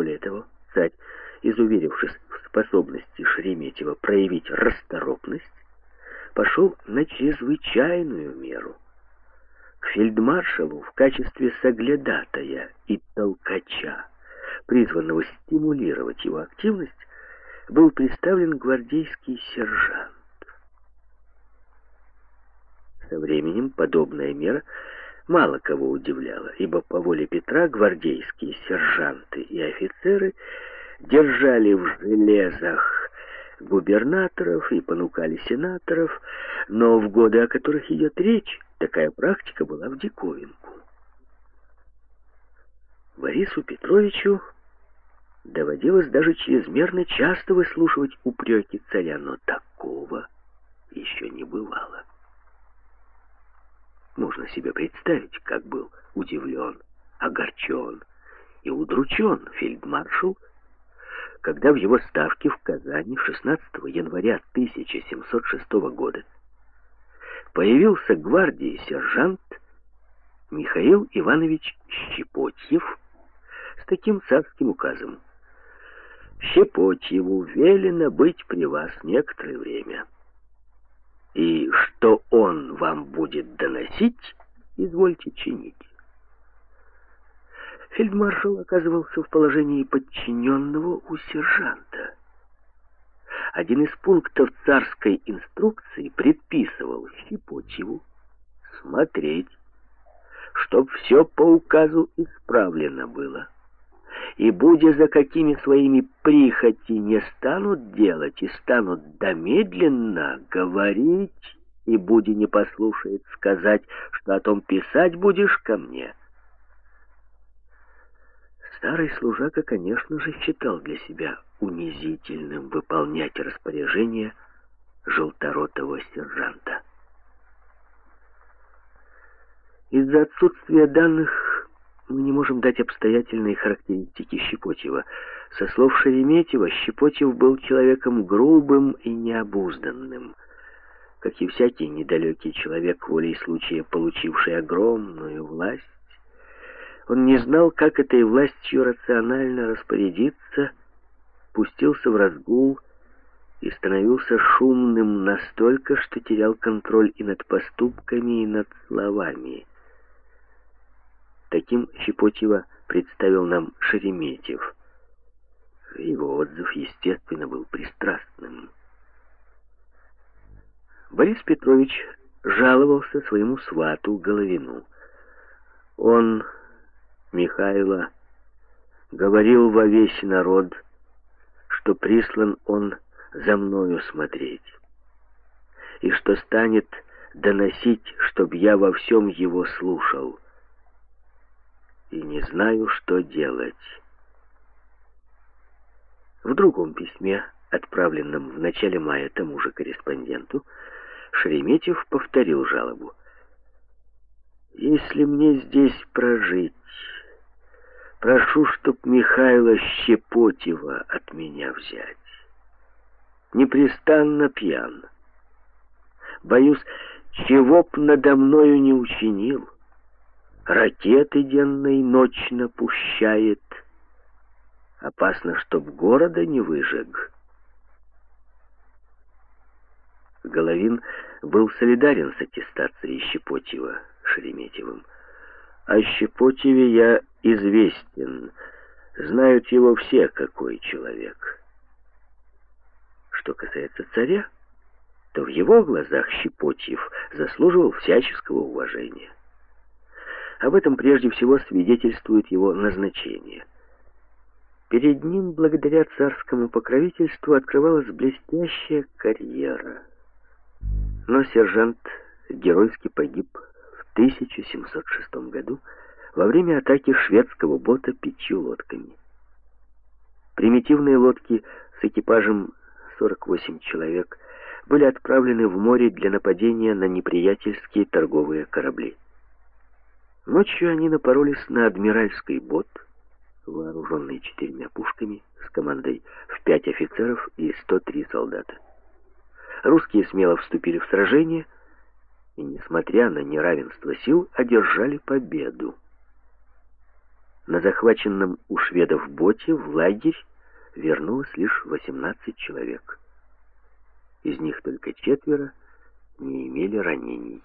Более того, царь, изуверившись в способности Шереметьева проявить расторопность, пошел на чрезвычайную меру. К фельдмаршалу в качестве соглядатая и толкача, призванного стимулировать его активность, был представлен гвардейский сержант. Со временем подобная мера мало кого удивляла, ибо по воле Петра гвардейские сержанты и офицеры держали в железах губернаторов и понукали сенаторов, но в годы, о которых идет речь, такая практика была в диковинку. Борису Петровичу доводилось даже чрезмерно часто выслушивать упреки царя, но такого еще не бывало. Можно себе представить, как был удивлен, огорчен и удручен фельдмаршал, когда в его ставке в Казани 16 января 1706 года появился гвардии сержант Михаил Иванович Щепотьев с таким царским указом. Щепотьеву велено быть при вас некоторое время. И что он вам будет доносить, извольте чинить. Фельдмаршал оказывался в положении подчиненного у сержанта. Один из пунктов царской инструкции предписывал Щепотьеву смотреть, чтоб все по указу исправлено было и будя за какими своими прихоти не станут делать и станут домедленно говорить, и буди не послушает сказать, что о том писать будешь ко мне. Старый служака, конечно же, считал для себя унизительным выполнять распоряжение желторотого сержанта. Из-за отсутствия данных мы не можем дать обстоятельные характеристики Щепотьева. Со слов Шереметьева, Щепотьев был человеком грубым и необузданным. Как и всякий недалекий человек, волей случая получивший огромную власть, он не знал, как этой властью рационально распорядиться, пустился в разгул и становился шумным настолько, что терял контроль и над поступками, и над словами. Таким Щепотьева представил нам Шереметьев. Его отзыв, естественно, был пристрастным. Борис Петрович жаловался своему свату Головину. Он, Михайло, говорил во весь народ, что прислан он за мною смотреть, и что станет доносить, чтоб я во всем его слушал и не знаю, что делать. В другом письме, отправленном в начале мая тому же корреспонденту, Шереметьев повторил жалобу. «Если мне здесь прожить, прошу, чтоб Михаила Щепотева от меня взять. Непрестанно пьян. Боюсь, чего б надо мною не учинил» ракеты денно и ночно пущает. Опасно, чтоб города не выжег. Головин был солидарен с аттестацией Щепотьева Шереметьевым. О Щепотьеве я известен. Знают его все, какой человек. Что касается царя, то в его глазах Щепотьев заслуживал всяческого уважения. Об этом прежде всего свидетельствует его назначение. Перед ним, благодаря царскому покровительству, открывалась блестящая карьера. Но сержант геройски погиб в 1706 году во время атаки шведского бота пятью лодками. Примитивные лодки с экипажем 48 человек были отправлены в море для нападения на неприятельские торговые корабли. Ночью они напоролись на адмиральский бот, вооруженный четырьмя пушками, с командой в пять офицеров и 103 солдата. Русские смело вступили в сражение и, несмотря на неравенство сил, одержали победу. на захваченном у шведов боте в лагерь вернулось лишь 18 человек. Из них только четверо не имели ранений.